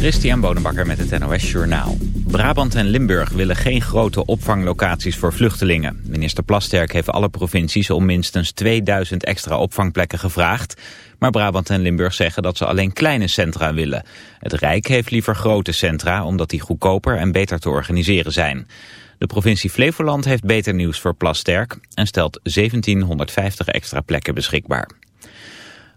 Christian Bonenbakker met het NOS Journaal. Brabant en Limburg willen geen grote opvanglocaties voor vluchtelingen. Minister Plasterk heeft alle provincies om minstens 2000 extra opvangplekken gevraagd. Maar Brabant en Limburg zeggen dat ze alleen kleine centra willen. Het Rijk heeft liever grote centra omdat die goedkoper en beter te organiseren zijn. De provincie Flevoland heeft beter nieuws voor Plasterk en stelt 1750 extra plekken beschikbaar.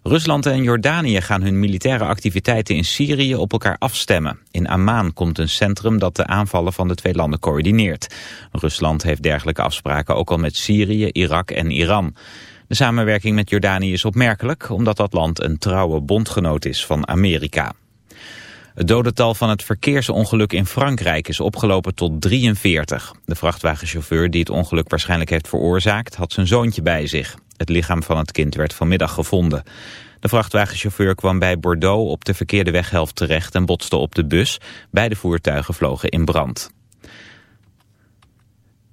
Rusland en Jordanië gaan hun militaire activiteiten in Syrië op elkaar afstemmen. In Amman komt een centrum dat de aanvallen van de twee landen coördineert. Rusland heeft dergelijke afspraken ook al met Syrië, Irak en Iran. De samenwerking met Jordanië is opmerkelijk omdat dat land een trouwe bondgenoot is van Amerika. Het dodental van het verkeersongeluk in Frankrijk is opgelopen tot 43. De vrachtwagenchauffeur die het ongeluk waarschijnlijk heeft veroorzaakt had zijn zoontje bij zich. Het lichaam van het kind werd vanmiddag gevonden. De vrachtwagenchauffeur kwam bij Bordeaux op de verkeerde weghelft terecht en botste op de bus. Beide voertuigen vlogen in brand.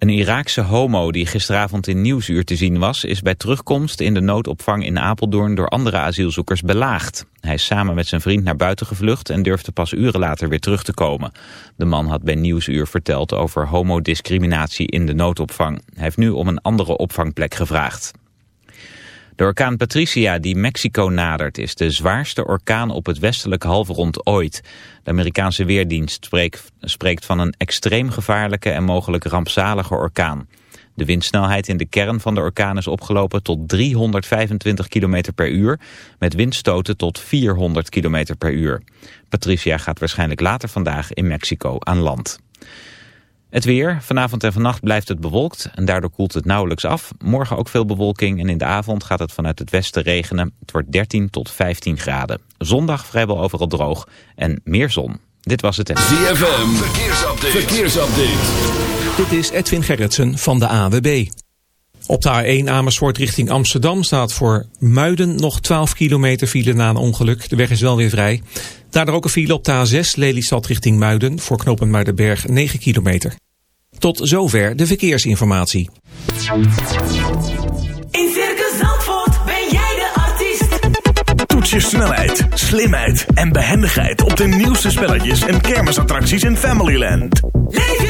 Een Iraakse homo die gisteravond in Nieuwsuur te zien was... is bij terugkomst in de noodopvang in Apeldoorn door andere asielzoekers belaagd. Hij is samen met zijn vriend naar buiten gevlucht... en durfde pas uren later weer terug te komen. De man had bij Nieuwsuur verteld over homodiscriminatie in de noodopvang. Hij heeft nu om een andere opvangplek gevraagd. De orkaan Patricia die Mexico nadert is de zwaarste orkaan op het westelijke halfrond ooit. De Amerikaanse Weerdienst spreekt, spreekt van een extreem gevaarlijke en mogelijk rampzalige orkaan. De windsnelheid in de kern van de orkaan is opgelopen tot 325 km per uur, met windstoten tot 400 km per uur. Patricia gaat waarschijnlijk later vandaag in Mexico aan land. Het weer. Vanavond en vannacht blijft het bewolkt en daardoor koelt het nauwelijks af. Morgen ook veel bewolking en in de avond gaat het vanuit het westen regenen. Het wordt 13 tot 15 graden. Zondag vrijwel overal droog en meer zon. Dit was het. ZFM. Verkeersupdate. Verkeersupdate. Dit is Edwin Gerritsen van de AWB. Op de A1 Amersfoort richting Amsterdam staat voor Muiden nog 12 kilometer file na een ongeluk. De weg is wel weer vrij. Daardoor ook een file op de A6 Lelystad richting Muiden voor knooppunt Muidenberg 9 kilometer. Tot zover de verkeersinformatie. In Circus Zandvoort ben jij de artiest. Toets je snelheid, slimheid en behendigheid op de nieuwste spelletjes en kermisattracties in Familyland. Leef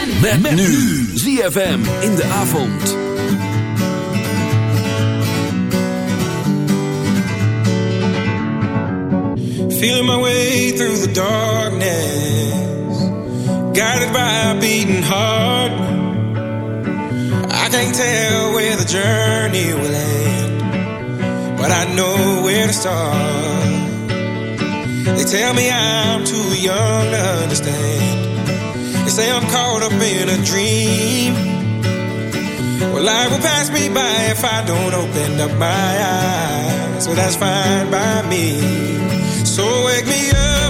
Met, nu. ZFM in de avond. Feeling my way through the darkness, guided by a beating heart. I can't tell where the journey will end, but I know where to start. They tell me I'm too young to understand. Say I'm caught up in a dream. Well, life will pass me by if I don't open up my eyes. So that's fine by me. So wake me up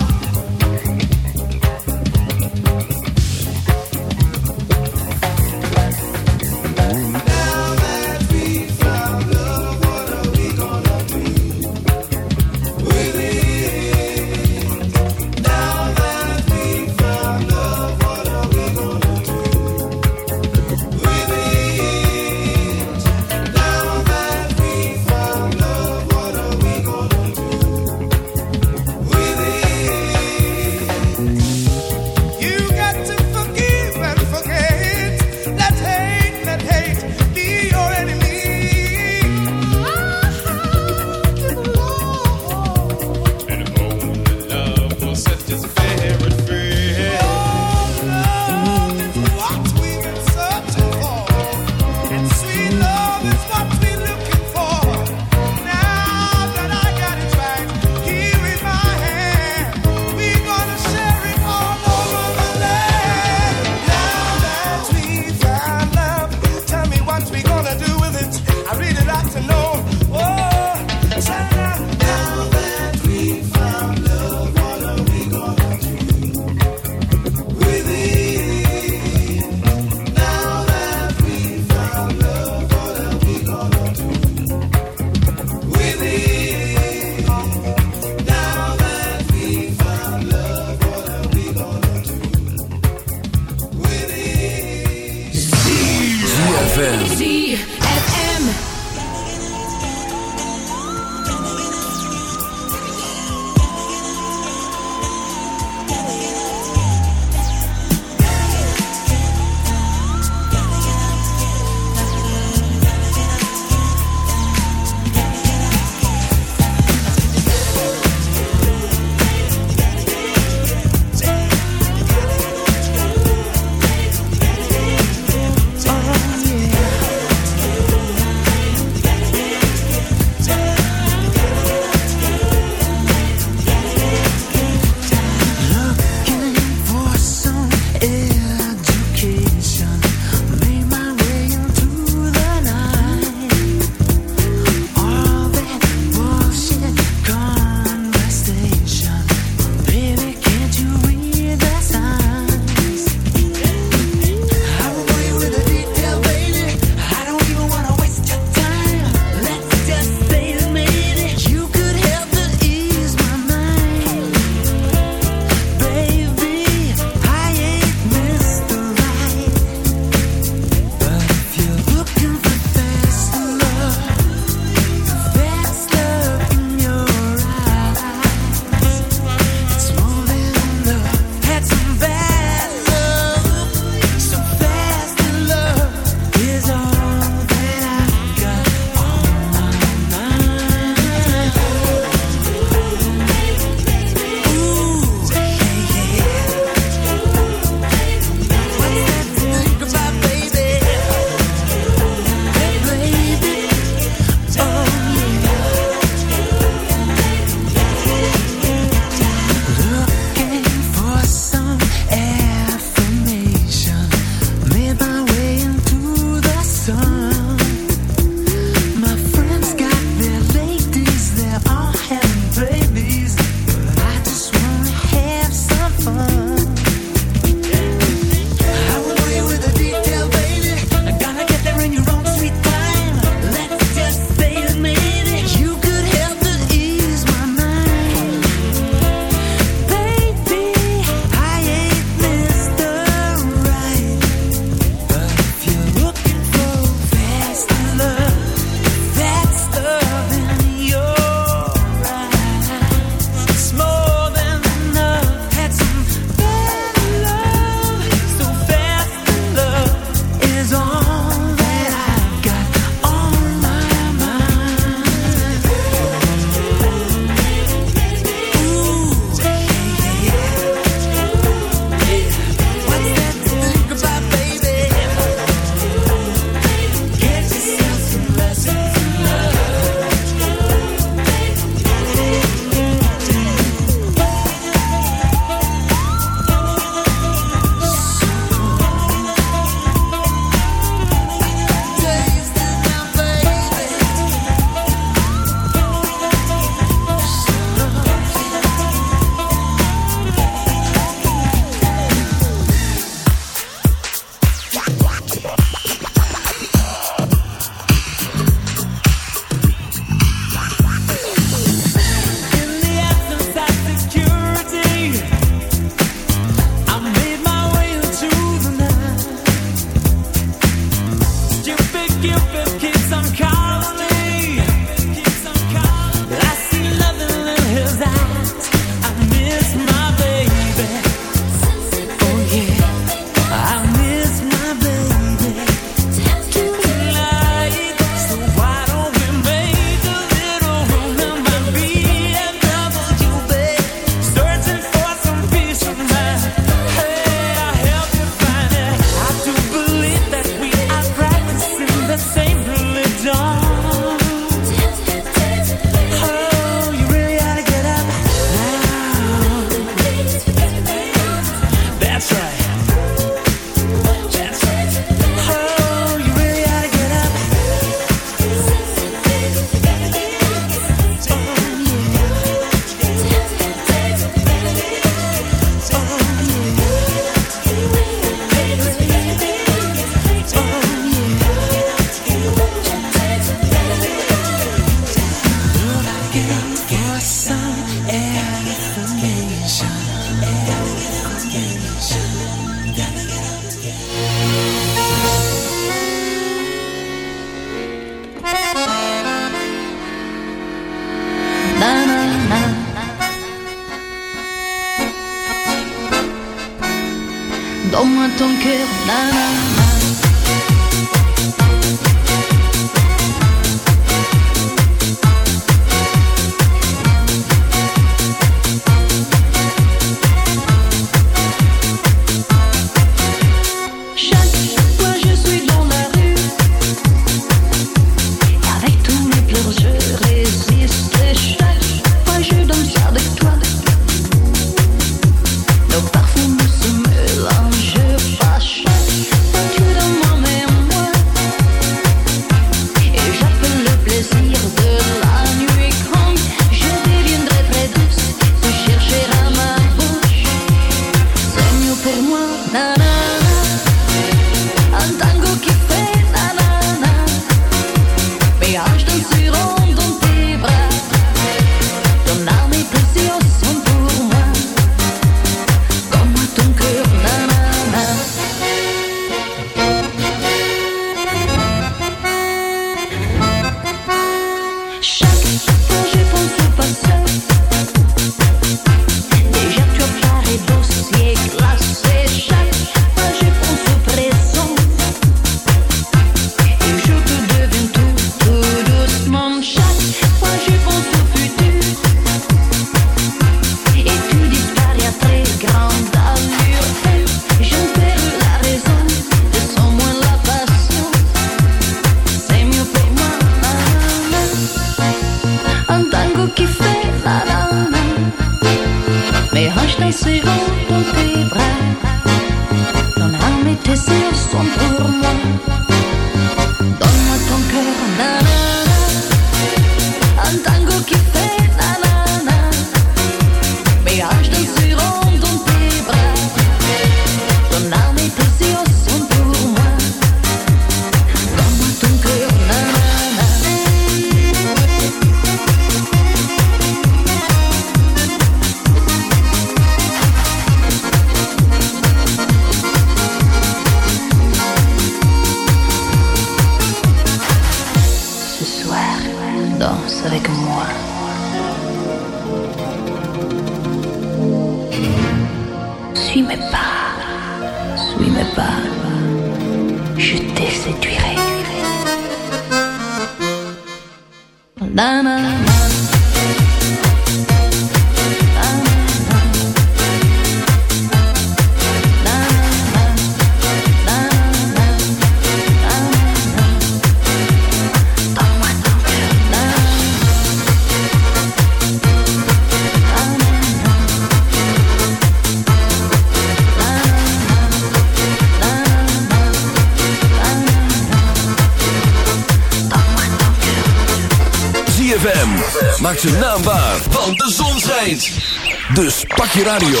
radio.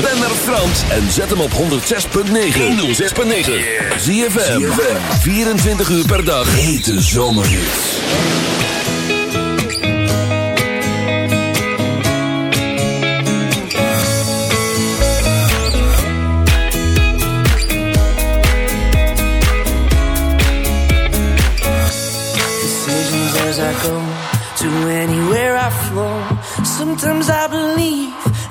Ben naar Frans en zet hem op 106.9. 106.9. Zie je 24 uur per dag. Hete zomerhits. Decisions as I go to anywhere I flow. Sometimes I believe.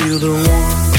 feel the one.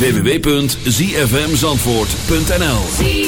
www.zfmzandvoort.nl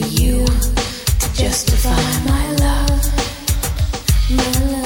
for you to justify my love. Hoping,